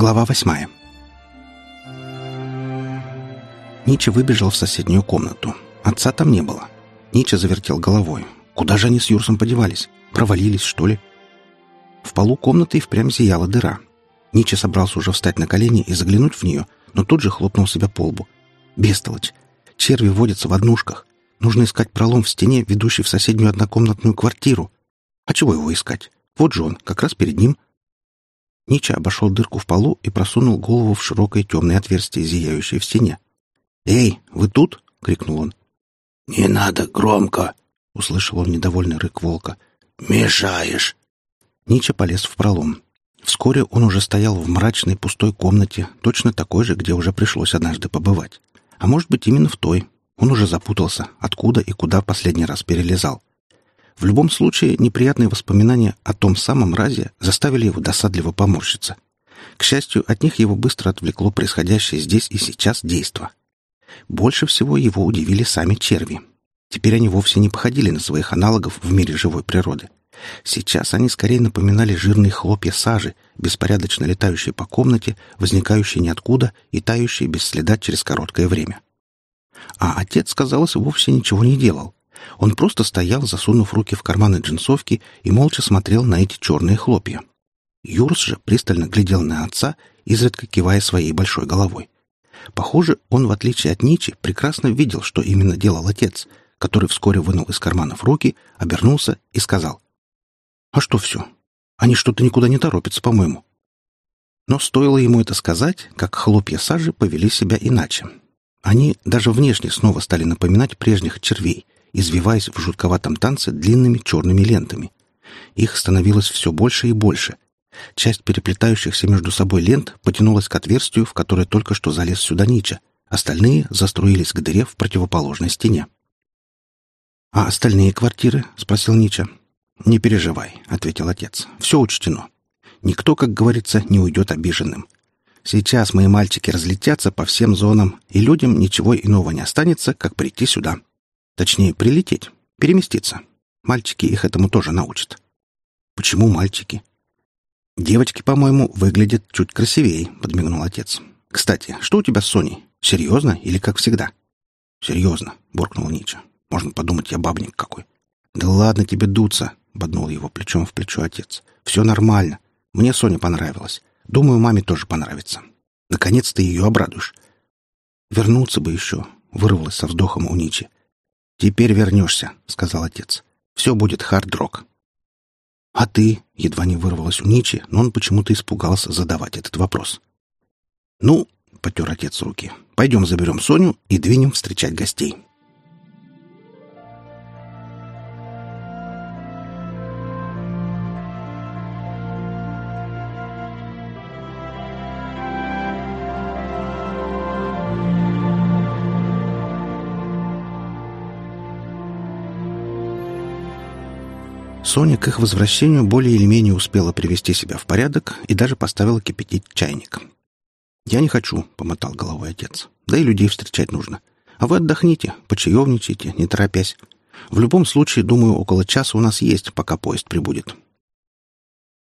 Глава восьмая. Нича выбежал в соседнюю комнату. Отца там не было. Нича завертел головой. Куда же они с Юрсом подевались? Провалились, что ли? В полу комнаты и впрямь зияла дыра. Нича собрался уже встать на колени и заглянуть в нее, но тут же хлопнул себя по лбу. Бестолочь. Черви водятся в однушках. Нужно искать пролом в стене, ведущий в соседнюю однокомнатную квартиру. А чего его искать? Вот же он, как раз перед ним — Нича обошел дырку в полу и просунул голову в широкое темное отверстие, зияющее в стене. «Эй, вы тут?» — крикнул он. «Не надо громко!» — услышал он недовольный рык волка. «Мешаешь!» Нича полез в пролом. Вскоре он уже стоял в мрачной пустой комнате, точно такой же, где уже пришлось однажды побывать. А может быть, именно в той. Он уже запутался, откуда и куда последний раз перелезал. В любом случае, неприятные воспоминания о том самом разе заставили его досадливо поморщиться. К счастью, от них его быстро отвлекло происходящее здесь и сейчас действо. Больше всего его удивили сами черви. Теперь они вовсе не походили на своих аналогов в мире живой природы. Сейчас они скорее напоминали жирные хлопья сажи, беспорядочно летающие по комнате, возникающие ниоткуда и тающие без следа через короткое время. А отец, казалось, вовсе ничего не делал. Он просто стоял, засунув руки в карманы джинсовки и молча смотрел на эти черные хлопья. Юрс же пристально глядел на отца, изредка кивая своей большой головой. Похоже, он, в отличие от Ничи, прекрасно видел, что именно делал отец, который вскоре вынул из карманов руки, обернулся и сказал. «А что все? Они что-то никуда не торопятся, по-моему». Но стоило ему это сказать, как хлопья сажи повели себя иначе. Они даже внешне снова стали напоминать прежних червей — извиваясь в жутковатом танце длинными черными лентами. Их становилось все больше и больше. Часть переплетающихся между собой лент потянулась к отверстию, в которое только что залез сюда Нича. Остальные заструились к дыре в противоположной стене. «А остальные квартиры?» — спросил Нича. «Не переживай», — ответил отец. «Все учтено. Никто, как говорится, не уйдет обиженным. Сейчас мои мальчики разлетятся по всем зонам, и людям ничего иного не останется, как прийти сюда. Точнее, прилететь, переместиться. Мальчики их этому тоже научат. Почему мальчики? Девочки, по-моему, выглядят чуть красивее, подмигнул отец. Кстати, что у тебя с Соней? Серьезно или как всегда? Серьезно, буркнул Нича. Можно подумать, я бабник какой. Да ладно тебе дуться, боднул его плечом в плечо отец. Все нормально. Мне Соня понравилась. Думаю, маме тоже понравится. Наконец ты ее обрадуешь. Вернуться бы еще, вырвалось со вздохом у Ничи. «Теперь вернешься», — сказал отец. «Все будет хард-рок». «А ты?» — едва не вырвалось у Ничи, но он почему-то испугался задавать этот вопрос. «Ну», — потер отец руки, — «пойдем заберем Соню и двинем встречать гостей». Соня к их возвращению более или менее успела привести себя в порядок и даже поставила кипятить чайник. «Я не хочу», — помотал головой отец. «Да и людей встречать нужно. А вы отдохните, почаевничайте, не торопясь. В любом случае, думаю, около часа у нас есть, пока поезд прибудет».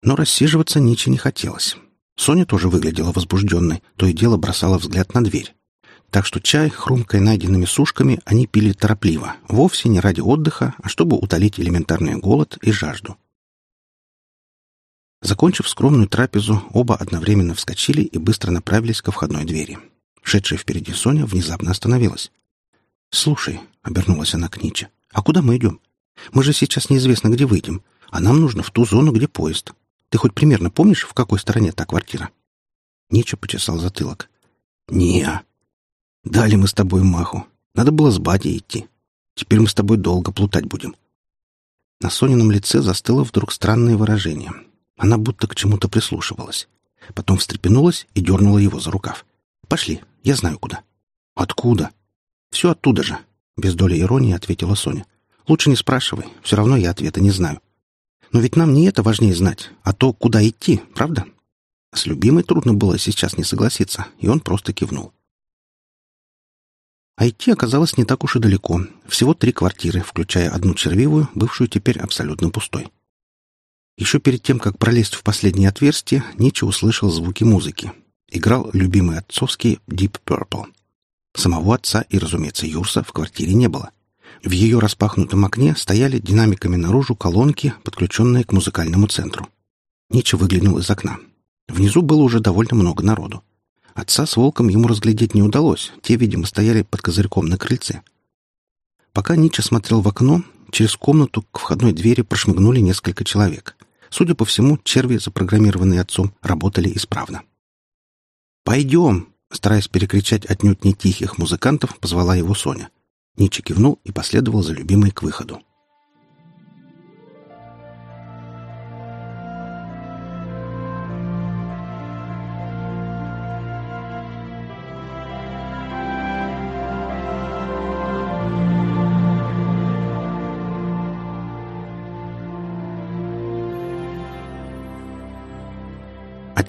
Но рассиживаться Ничи не хотелось. Соня тоже выглядела возбужденной, то и дело бросала взгляд на дверь. Так что чай, хрумкой найденными сушками, они пили торопливо, вовсе не ради отдыха, а чтобы утолить элементарный голод и жажду. Закончив скромную трапезу, оба одновременно вскочили и быстро направились ко входной двери. Шедшая впереди Соня внезапно остановилась. «Слушай», — обернулась она к Ниче, — «а куда мы идем? Мы же сейчас неизвестно, где выйдем, а нам нужно в ту зону, где поезд. Ты хоть примерно помнишь, в какой стороне та квартира?» Нича почесал затылок. «Не, Дали мы с тобой маху. Надо было с батей идти. Теперь мы с тобой долго плутать будем. На Сонином лице застыло вдруг странное выражение. Она будто к чему-то прислушивалась. Потом встрепенулась и дернула его за рукав. «Пошли, я знаю куда». «Откуда?» «Все оттуда же», — без доли иронии ответила Соня. «Лучше не спрашивай, все равно я ответа не знаю. Но ведь нам не это важнее знать, а то, куда идти, правда?» С любимой трудно было сейчас не согласиться, и он просто кивнул. А идти оказалось не так уж и далеко. Всего три квартиры, включая одну червивую, бывшую теперь абсолютно пустой. Еще перед тем, как пролезть в последнее отверстие, Нича услышал звуки музыки. Играл любимый отцовский Deep Purple. Самого отца и, разумеется, Юрса в квартире не было. В ее распахнутом окне стояли динамиками наружу колонки, подключенные к музыкальному центру. Нича выглянул из окна. Внизу было уже довольно много народу. Отца с волком ему разглядеть не удалось, те, видимо, стояли под козырьком на крыльце. Пока Нича смотрел в окно, через комнату к входной двери прошмыгнули несколько человек. Судя по всему, черви, запрограммированные отцом, работали исправно. «Пойдем!» — стараясь перекричать отнюдь не тихих музыкантов, позвала его Соня. Нича кивнул и последовал за любимой к выходу.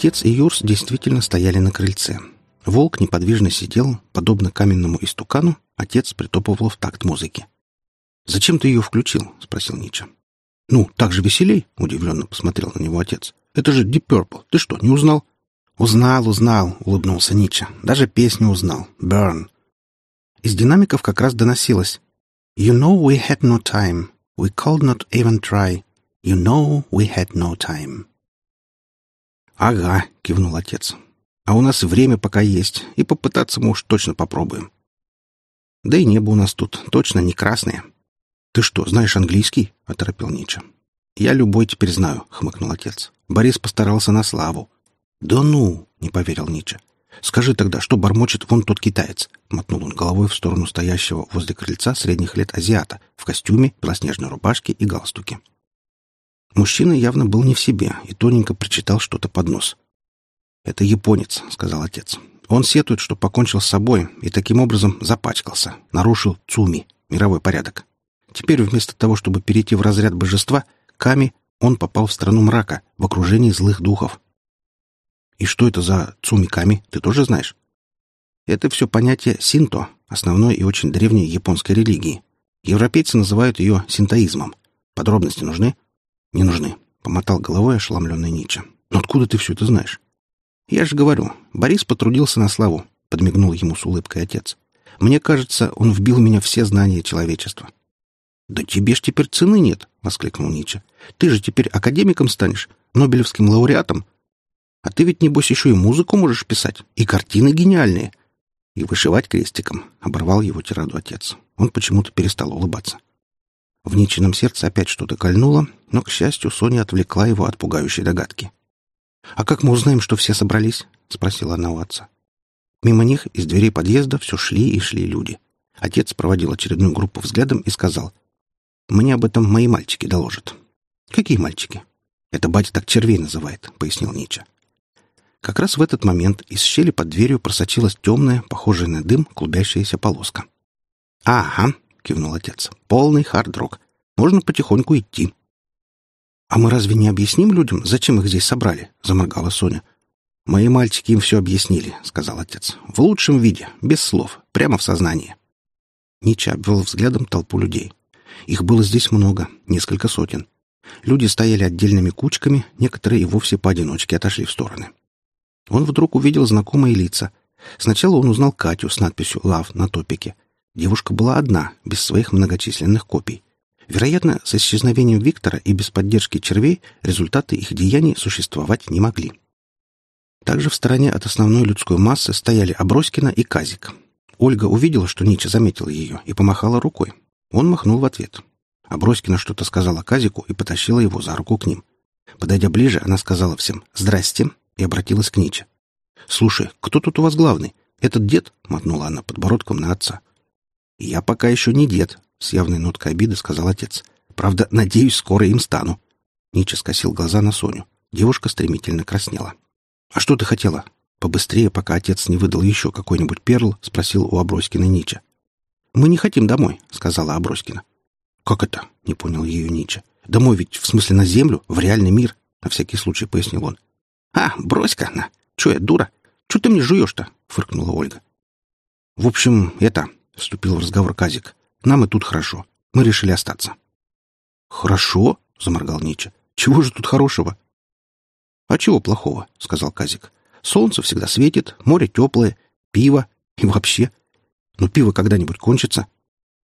Отец и Юрс действительно стояли на крыльце. Волк неподвижно сидел, подобно каменному истукану, отец притопывал в такт музыки. «Зачем ты ее включил?» — спросил Нича. «Ну, так же веселей?» — удивленно посмотрел на него отец. «Это же Deep Purple. Ты что, не узнал?» «Узнал, узнал», — улыбнулся Нича. «Даже песню узнал. Burn». Из динамиков как раз доносилось. «You know we had no time. We called not even try. You know we had no time». «Ага», — кивнул отец. «А у нас время пока есть, и попытаться мы уж точно попробуем». «Да и небо у нас тут точно не красное». «Ты что, знаешь английский?» — оторопил Нича. «Я любой теперь знаю», — хмыкнул отец. Борис постарался на славу. «Да ну!» — не поверил Нича. «Скажи тогда, что бормочет вон тот китаец?» — мотнул он головой в сторону стоящего возле крыльца средних лет азиата в костюме, белоснежной рубашке и галстуке. Мужчина явно был не в себе и тоненько прочитал что-то под нос. «Это японец», — сказал отец. «Он сетует, что покончил с собой и таким образом запачкался, нарушил цуми, мировой порядок. Теперь вместо того, чтобы перейти в разряд божества, Ками, он попал в страну мрака, в окружении злых духов. И что это за цуми-ками, ты тоже знаешь? Это все понятие синто, основной и очень древней японской религии. Европейцы называют ее синтоизмом. Подробности нужны? «Не нужны», — помотал головой ошеломленный Нича. «Но откуда ты все это знаешь?» «Я же говорю, Борис потрудился на славу», — подмигнул ему с улыбкой отец. «Мне кажется, он вбил меня все знания человечества». «Да тебе ж теперь цены нет!» — воскликнул Нича. «Ты же теперь академиком станешь, Нобелевским лауреатом. А ты ведь, небось, еще и музыку можешь писать, и картины гениальные. И вышивать крестиком», — оборвал его тираду отец. Он почему-то перестал улыбаться. В Ничином сердце опять что-то кольнуло, но, к счастью, Соня отвлекла его от пугающей догадки. «А как мы узнаем, что все собрались?» — спросила она у отца. Мимо них из дверей подъезда все шли и шли люди. Отец проводил очередную группу взглядом и сказал, «Мне об этом мои мальчики доложат». «Какие мальчики?» «Это батя так червей называет», — пояснил Нича. Как раз в этот момент из щели под дверью просочилась темная, похожая на дым, клубящаяся полоска. «Ага», кивнул отец. «Полный хард-рок. Можно потихоньку идти». «А мы разве не объясним людям, зачем их здесь собрали?» — заморгала Соня. «Мои мальчики им все объяснили», — сказал отец. «В лучшем виде, без слов, прямо в сознании». Нича обвел взглядом толпу людей. Их было здесь много, несколько сотен. Люди стояли отдельными кучками, некоторые и вовсе поодиночке отошли в стороны. Он вдруг увидел знакомые лица. Сначала он узнал Катю с надписью «Лав» на топике. Девушка была одна, без своих многочисленных копий. Вероятно, с исчезновением Виктора и без поддержки червей результаты их деяний существовать не могли. Также в стороне от основной людской массы стояли Аброськина и Казик. Ольга увидела, что Нича заметил ее, и помахала рукой. Он махнул в ответ. Аброськина что-то сказала Казику и потащила его за руку к ним. Подойдя ближе, она сказала всем «Здрасте» и обратилась к Ниче. «Слушай, кто тут у вас главный? Этот дед?» — мотнула она подбородком на отца. «Я пока еще не дед», — с явной ноткой обиды сказал отец. «Правда, надеюсь, скоро им стану». Нича скосил глаза на Соню. Девушка стремительно краснела. «А что ты хотела?» Побыстрее, пока отец не выдал еще какой-нибудь перл, спросил у Аброськина Нича. «Мы не хотим домой», — сказала Аброськина. «Как это?» — не понял ее Нича. «Домой ведь, в смысле, на землю, в реальный мир», — на всякий случай пояснил он. «А, брось-ка она! Че я, дура? Че ты мне жуешь-то?» — фыркнула Ольга. «В общем, это...» — вступил в разговор Казик. «Нам и тут хорошо. Мы решили остаться». «Хорошо?» — заморгал Нича. Чего же тут хорошего?» «А чего плохого?» — сказал Казик. «Солнце всегда светит, море теплое, пиво и вообще. Но пиво когда-нибудь кончится?»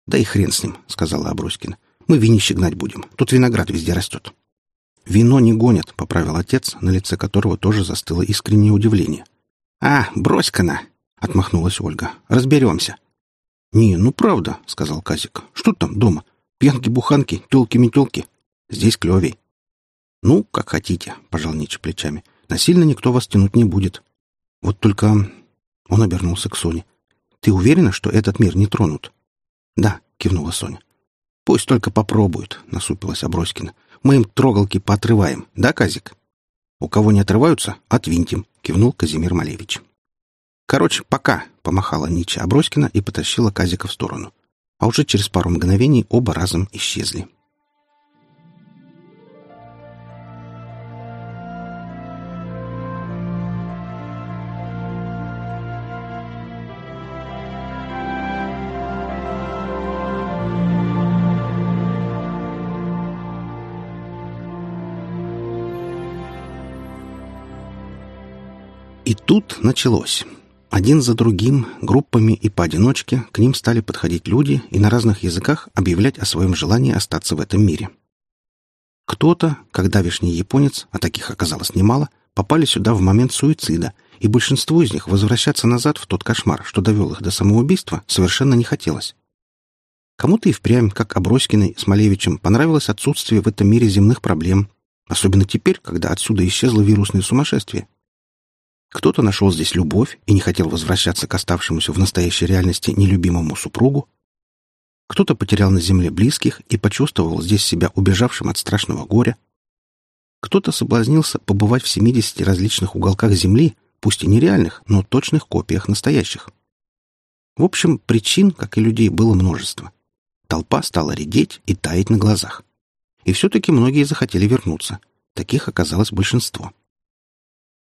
«Да и хрен с ним», — сказала Абруськина. «Мы винище гнать будем. Тут виноград везде растет». «Вино не гонят», — поправил отец, на лице которого тоже застыло искреннее удивление. «А, брось-ка на!» — отмахнулась Ольга. «Разберемся». «Не, ну правда», — сказал Казик. «Что там дома? Пьянки-буханки, тёлки-метёлки. Здесь клёвей». «Ну, как хотите», — пожал Ничи плечами. «Насильно никто вас тянуть не будет. Вот только...» Он обернулся к Соне. «Ты уверена, что этот мир не тронут?» «Да», — кивнула Соня. «Пусть только попробуют», — насупилась Аброськина. «Мы им трогалки поотрываем, да, Казик?» «У кого не отрываются, отвинтим», — кивнул Казимир Малевич. «Короче, пока», — помахала Нича Аброськина и потащила Казика в сторону. А уже через пару мгновений оба разом исчезли. И тут началось. Один за другим, группами и поодиночке, к ним стали подходить люди и на разных языках объявлять о своем желании остаться в этом мире. Кто-то, как давишний японец, а таких оказалось немало, попали сюда в момент суицида, и большинству из них возвращаться назад в тот кошмар, что довел их до самоубийства, совершенно не хотелось. Кому-то и впрямь, как Оброськиной с Малевичем, понравилось отсутствие в этом мире земных проблем, особенно теперь, когда отсюда исчезло вирусное сумасшествие. Кто-то нашел здесь любовь и не хотел возвращаться к оставшемуся в настоящей реальности нелюбимому супругу. Кто-то потерял на земле близких и почувствовал здесь себя убежавшим от страшного горя. Кто-то соблазнился побывать в 70 различных уголках земли, пусть и нереальных, но точных копиях настоящих. В общем, причин, как и людей, было множество. Толпа стала редеть и таять на глазах. И все-таки многие захотели вернуться. Таких оказалось большинство. —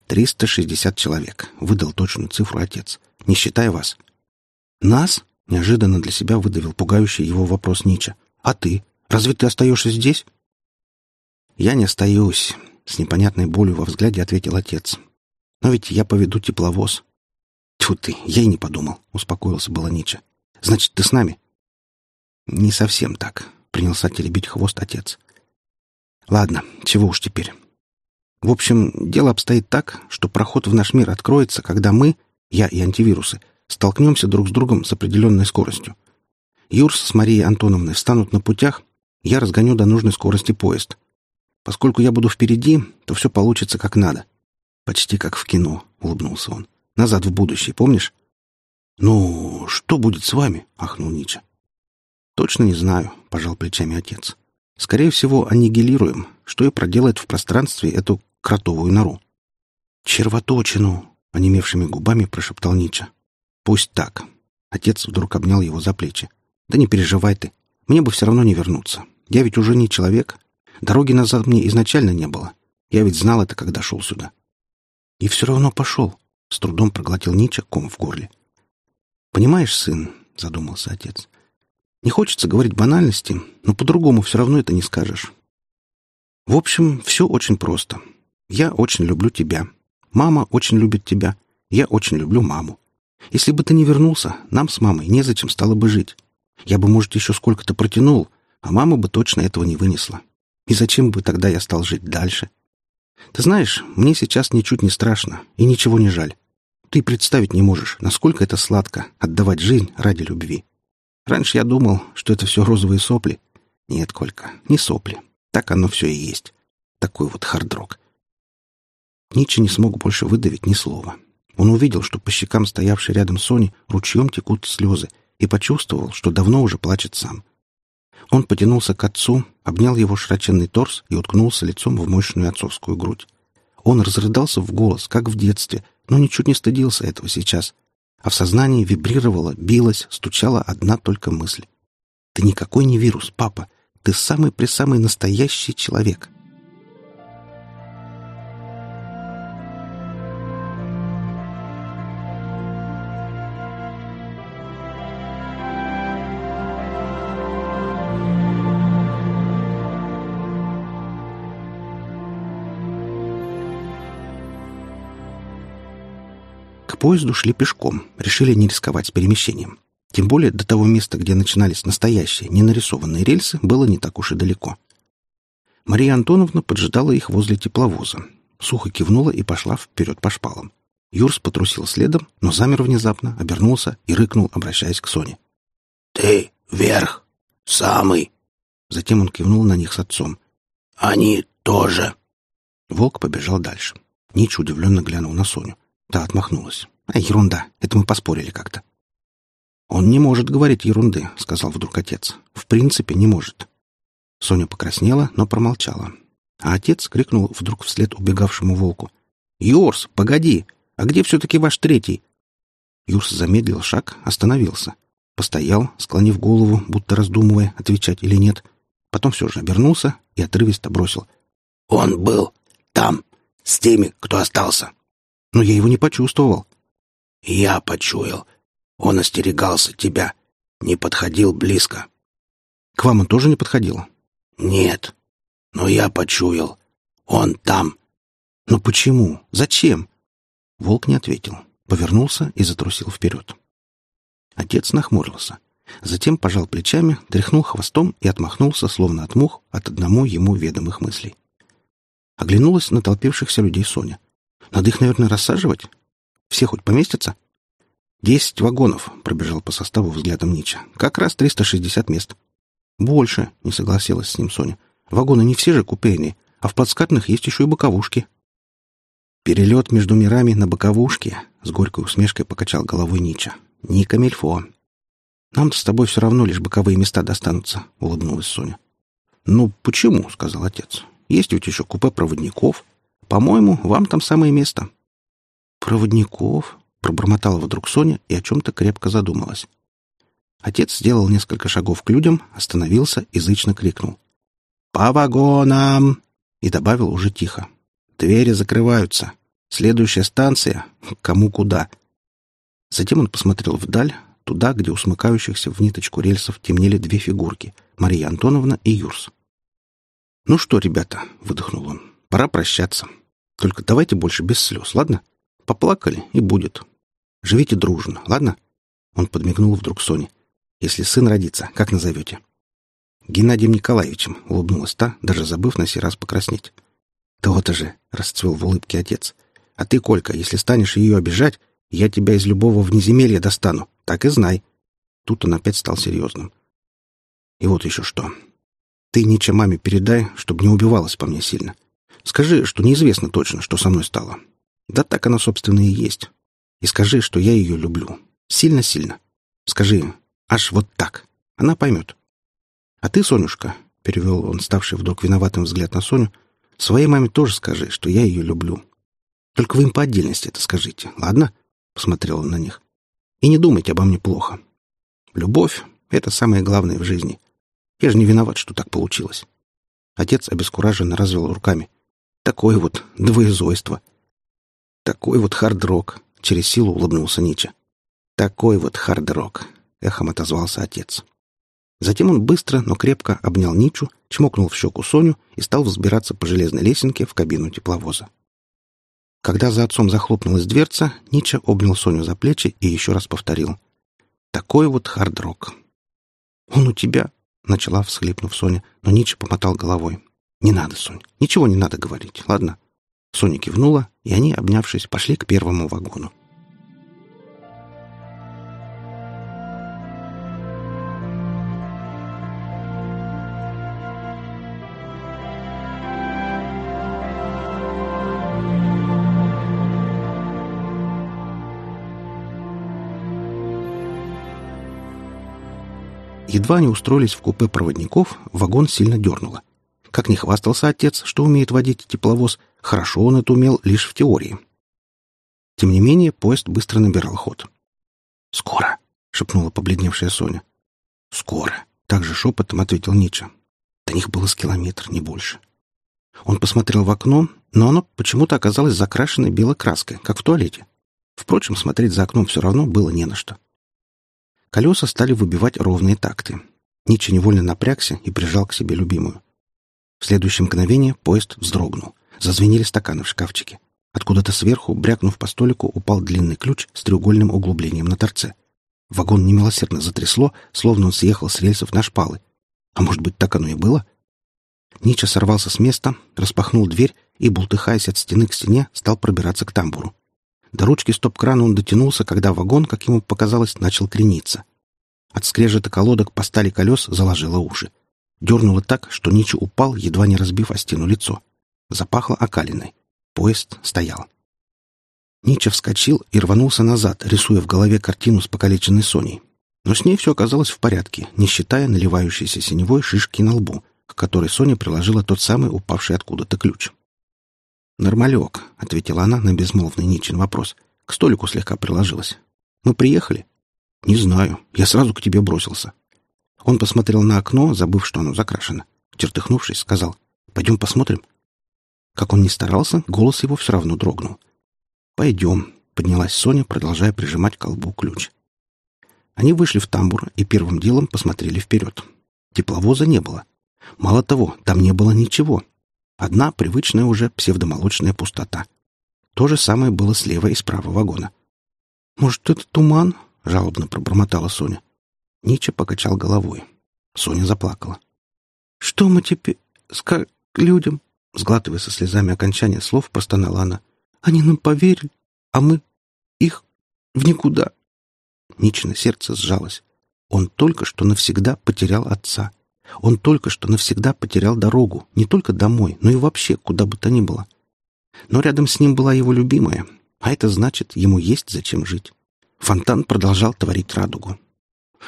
«Триста шестьдесят человек», — выдал точную цифру отец, — «не считая вас». «Нас?» — неожиданно для себя выдавил пугающий его вопрос Нича. «А ты? Разве ты остаешься здесь?» «Я не остаюсь», — с непонятной болью во взгляде ответил отец. «Но ведь я поведу тепловоз». «Тьфу ты, я и не подумал», — успокоился было Нича. «Значит, ты с нами?» «Не совсем так», — принялся теребить хвост отец. «Ладно, чего уж теперь. В общем, дело обстоит так, что проход в наш мир откроется, когда мы, я и антивирусы, столкнемся друг с другом с определенной скоростью. Юрс с Марией Антоновной встанут на путях, я разгоню до нужной скорости поезд. Поскольку я буду впереди, то все получится как надо. Почти как в кино, — улыбнулся он. Назад в будущее, помнишь? «Ну, что будет с вами?» — ахнул Нича. «Точно не знаю», — пожал плечами отец. «Скорее всего, аннигилируем, что и проделает в пространстве эту кротовую нору. «Червоточину!» — онемевшими губами прошептал Нича. «Пусть так». Отец вдруг обнял его за плечи. «Да не переживай ты. Мне бы все равно не вернуться. Я ведь уже не человек. Дороги назад мне изначально не было. Я ведь знал это, когда шел сюда». «И все равно пошел», — с трудом проглотил Нича ком в горле. «Понимаешь, сын», — задумался отец, — «не хочется говорить банальности, но по-другому все равно это не скажешь. В общем, все очень просто. Я очень люблю тебя. Мама очень любит тебя. Я очень люблю маму. Если бы ты не вернулся, нам с мамой незачем стало бы жить. Я бы, может, еще сколько-то протянул, а мама бы точно этого не вынесла. И зачем бы тогда я стал жить дальше? Ты знаешь, мне сейчас ничуть не страшно и ничего не жаль. Ты представить не можешь, насколько это сладко — отдавать жизнь ради любви. Раньше я думал, что это все розовые сопли. Нет, Колька, не сопли. Так оно все и есть. Такой вот хардрок. Ничи не смог больше выдавить ни слова. Он увидел, что по щекам стоявшей рядом Сони ручьем текут слезы, и почувствовал, что давно уже плачет сам. Он потянулся к отцу, обнял его широченный торс и уткнулся лицом в мощную отцовскую грудь. Он разрыдался в голос, как в детстве, но ничуть не стыдился этого сейчас. А в сознании вибрировала, билась, стучала одна только мысль. «Ты никакой не вирус, папа. Ты самый-пресамый настоящий человек». Поезду шли пешком, решили не рисковать с перемещением. Тем более до того места, где начинались настоящие, ненарисованные рельсы, было не так уж и далеко. Мария Антоновна поджидала их возле тепловоза. Сухо кивнула и пошла вперед по шпалам. Юрс потрусил следом, но замер внезапно, обернулся и рыкнул, обращаясь к Соне. «Ты вверх, самый!» Затем он кивнул на них с отцом. «Они тоже!» Волк побежал дальше. Нич удивленно глянул на Соню. Та отмахнулась. «А, ерунда, это мы поспорили как-то». «Он не может говорить ерунды», — сказал вдруг отец. «В принципе, не может». Соня покраснела, но промолчала. А отец крикнул вдруг вслед убегавшему волку. «Юрс, погоди! А где все-таки ваш третий?» Юрс замедлил шаг, остановился. Постоял, склонив голову, будто раздумывая, отвечать или нет. Потом все же обернулся и отрывисто бросил. «Он был там, с теми, кто остался». «Но я его не почувствовал». «Я почуял. Он остерегался тебя. Не подходил близко. К вам он тоже не подходил? Нет. Но я почуял. Он там. Но почему? Зачем? Волк не ответил. Повернулся и затрусил вперед. Отец нахмурился. Затем пожал плечами, тряхнул хвостом и отмахнулся, словно от мух, от одному ему ведомых мыслей. Оглянулась на толпившихся людей Соня. Надо их, наверное, рассаживать? Все хоть поместятся? «Десять вагонов», — пробежал по составу взглядом Нича. «Как раз триста шестьдесят мест». «Больше», — не согласилась с ним Соня. «Вагоны не все же купейные, а в подскатных есть еще и боковушки». «Перелет между мирами на боковушке», — с горькой усмешкой покачал головой Нича. «Не камельфо». «Нам-то с тобой все равно лишь боковые места достанутся», — улыбнулась Соня. «Ну, почему?» — сказал отец. «Есть ведь еще купе проводников. По-моему, вам там самое место». «Проводников?» Пробормотала вдруг Соня и о чем-то крепко задумалась. Отец сделал несколько шагов к людям, остановился и зычно крикнул. «По вагонам!» и добавил уже тихо. «Двери закрываются. Следующая станция. Кому куда?» Затем он посмотрел вдаль, туда, где у смыкающихся в ниточку рельсов темнели две фигурки — Мария Антоновна и Юрс. «Ну что, ребята», — выдохнул он, — «пора прощаться. Только давайте больше без слез, ладно? Поплакали и будет. Живите дружно, ладно?» Он подмигнул вдруг Соне. «Если сын родится, как назовете?» «Геннадием Николаевичем», — улыбнулась та, даже забыв на сей раз покраснеть. «То-то же!» — расцвел в улыбке отец. «А ты, Колька, если станешь ее обижать, я тебя из любого внеземелья достану. Так и знай». Тут он опять стал серьезным. «И вот еще что. Ты, Нича, маме передай, чтобы не убивалась по мне сильно. Скажи, что неизвестно точно, что со мной стало. Да так оно, собственно, и есть. И скажи, что я ее люблю. Сильно-сильно. Скажи, аж вот так. Она поймет. А ты, Сонюшка, — перевел он, ставший вдруг виноватым взгляд на Соню, — своей маме тоже скажи, что я ее люблю. Только вы им по отдельности это скажите, ладно? — посмотрел он на них. И не думайте обо мне плохо. Любовь — это самое главное в жизни. Я же не виноват, что так получилось. Отец обескураженно развел руками. Такое вот двоезойство. Такой вот хард-рок. Через силу улыбнулся Нича. «Такой вот хард-рок», — эхом отозвался отец. Затем он быстро, но крепко обнял Ничу, чмокнул в щеку Соню и стал взбираться по железной лесенке в кабину тепловоза. Когда за отцом захлопнулась дверца, Нича обнял Соню за плечи и еще раз повторил. «Такой вот хард-рок». «Он у тебя?» — начала, всхлипнув Соня, но Нича помотал головой. «Не надо, Сонь, ничего не надо говорить, ладно?» Соня кивнула, и они, обнявшись, пошли к первому вагону. Едва они устроились в купе проводников, вагон сильно дернуло. Как не хвастался отец, что умеет водить тепловоз, хорошо он это умел лишь в теории. Тем не менее, поезд быстро набирал ход. «Скоро!» — шепнула побледневшая Соня. «Скоро!» — также шепотом ответил Нича. До них было с километр, не больше. Он посмотрел в окно, но оно почему-то оказалось закрашенной белой краской, как в туалете. Впрочем, смотреть за окном все равно было не на что. Колеса стали выбивать ровные такты. Нича невольно напрягся и прижал к себе любимую. В следующее мгновение поезд вздрогнул. Зазвенели стаканы в шкафчике. Откуда-то сверху, брякнув по столику, упал длинный ключ с треугольным углублением на торце. Вагон немилосердно затрясло, словно он съехал с рельсов на шпалы. А может быть, так оно и было? Нича сорвался с места, распахнул дверь и, бултыхаясь от стены к стене, стал пробираться к тамбуру. До ручки стоп-крана он дотянулся, когда вагон, как ему показалось, начал крениться. От скрежета колодок по стали колес заложило уши. Дернуло так, что Нича упал, едва не разбив о стену лицо. Запахло окалиной. Поезд стоял. Нича вскочил и рванулся назад, рисуя в голове картину с покалеченной Соней. Но с ней все оказалось в порядке, не считая наливающейся синевой шишки на лбу, к которой Соня приложила тот самый упавший откуда-то ключ. «Нормалек», — ответила она на безмолвный Ничин вопрос. «К столику слегка приложилась. Мы приехали?» «Не знаю. Я сразу к тебе бросился». Он посмотрел на окно, забыв, что оно закрашено. Чертыхнувшись, сказал «Пойдем посмотрим». Как он ни старался, голос его все равно дрогнул. «Пойдем», — поднялась Соня, продолжая прижимать к колбу ключ. Они вышли в тамбур и первым делом посмотрели вперед. Тепловоза не было. Мало того, там не было ничего. Одна привычная уже псевдомолочная пустота. То же самое было слева и справа вагона. «Может, это туман?» — жалобно пробормотала Соня. Нича покачал головой. Соня заплакала. «Что мы теперь скажем людям?» Сглатывая со слезами окончания слов, простонала она. «Они нам поверили, а мы их в никуда». Ничина сердце сжалось. Он только что навсегда потерял отца. Он только что навсегда потерял дорогу, не только домой, но и вообще куда бы то ни было. Но рядом с ним была его любимая, а это значит, ему есть зачем жить. Фонтан продолжал творить радугу.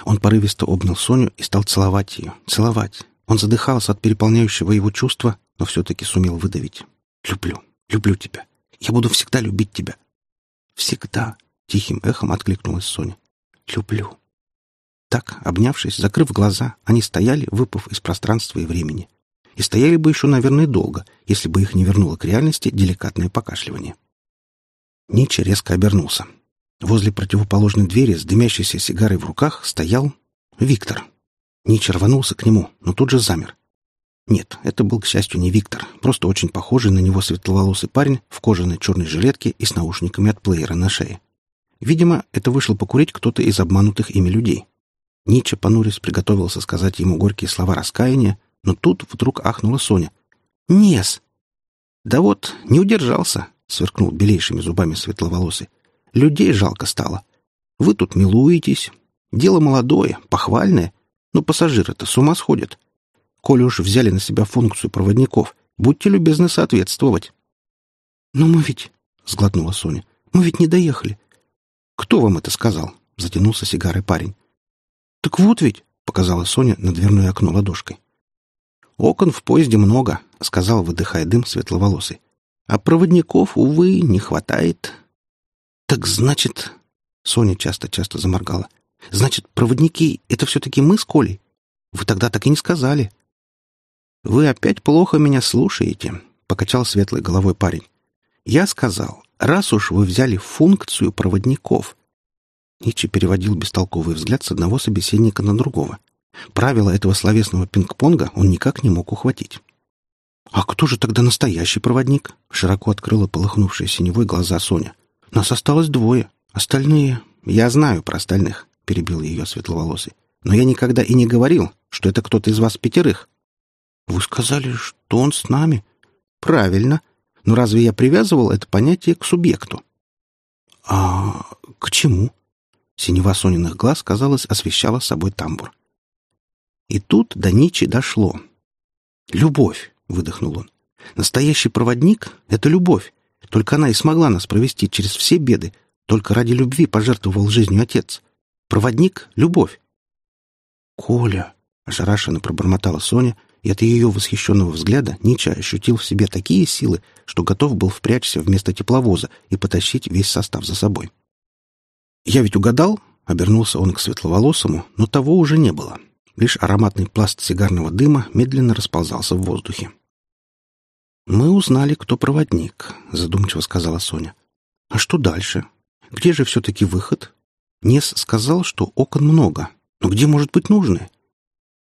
Он порывисто обнял Соню и стал целовать ее, целовать. Он задыхался от переполняющего его чувства, но все-таки сумел выдавить. «Люблю, люблю тебя. Я буду всегда любить тебя». «Всегда», — тихим эхом откликнулась Соня. «Люблю». Так, обнявшись, закрыв глаза, они стояли, выпав из пространства и времени. И стояли бы еще, наверное, долго, если бы их не вернуло к реальности деликатное покашливание. Нича резко обернулся. Возле противоположной двери с дымящейся сигарой в руках стоял Виктор. Нича рванулся к нему, но тут же замер. Нет, это был, к счастью, не Виктор, просто очень похожий на него светловолосый парень в кожаной черной жилетке и с наушниками от плеера на шее. Видимо, это вышел покурить кто-то из обманутых ими людей. Нича, понурясь, приготовился сказать ему горькие слова раскаяния, но тут вдруг ахнула Соня. «Нес!» «Да вот, не удержался», — сверкнул белейшими зубами светловолосый. «Людей жалко стало. Вы тут милуетесь. Дело молодое, похвальное, но пассажиры-то с ума сходят. Коли уж взяли на себя функцию проводников, будьте любезны соответствовать». «Но мы ведь...» — сглотнула Соня. «Мы ведь не доехали». «Кто вам это сказал?» — затянулся сигарой парень. «Так вот ведь», — показала Соня на дверное окно ладошкой. «Окон в поезде много», — сказал, выдыхая дым светловолосый. «А проводников, увы, не хватает». «Так значит...» — Соня часто-часто заморгала. «Значит, проводники — это все-таки мы с Колей? Вы тогда так и не сказали». «Вы опять плохо меня слушаете», — покачал светлой головой парень. «Я сказал, раз уж вы взяли функцию проводников, Ничи переводил бестолковый взгляд с одного собеседника на другого. Правила этого словесного пинг-понга он никак не мог ухватить. «А кто же тогда настоящий проводник?» — широко открыла полыхнувшие синевой глаза Соня. «Нас осталось двое. Остальные...» «Я знаю про остальных», — перебил ее светловолосый. «Но я никогда и не говорил, что это кто-то из вас пятерых». «Вы сказали, что он с нами?» «Правильно. Но разве я привязывал это понятие к субъекту?» «А к чему?» Синева Сониных глаз, казалось, освещала собой тамбур. И тут до Ничи дошло. «Любовь!» — выдохнул он. «Настоящий проводник — это любовь. Только она и смогла нас провести через все беды. Только ради любви пожертвовал жизнью отец. Проводник — любовь». «Коля!» — ошарашенно пробормотала Соня, и от ее восхищенного взгляда Нича ощутил в себе такие силы, что готов был впрячься вместо тепловоза и потащить весь состав за собой. «Я ведь угадал?» — обернулся он к светловолосому, но того уже не было. Лишь ароматный пласт сигарного дыма медленно расползался в воздухе. «Мы узнали, кто проводник», — задумчиво сказала Соня. «А что дальше? Где же все-таки выход?» Нес сказал, что окон много. Но где может быть нужное?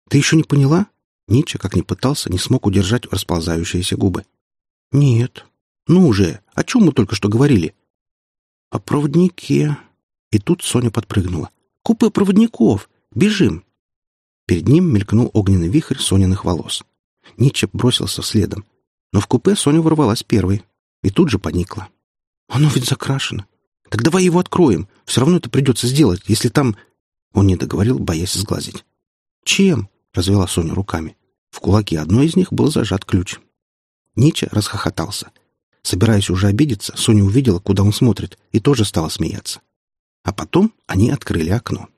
«Ты еще не поняла?» Нича, как ни пытался, не смог удержать расползающиеся губы. «Нет». «Ну уже, О чем мы только что говорили?» «О проводнике». И тут Соня подпрыгнула. «Купе проводников! Бежим!» Перед ним мелькнул огненный вихрь Сониных волос. Ниче бросился следом. Но в купе Соня ворвалась первой. И тут же поникла. «Оно ведь закрашено. Так давай его откроем. Все равно это придется сделать, если там...» Он не договорил, боясь сглазить. «Чем?» — развела Соня руками. В кулаке одной из них был зажат ключ. Нича расхохотался. Собираясь уже обидеться, Соня увидела, куда он смотрит, и тоже стала смеяться. А потом они открыли окно.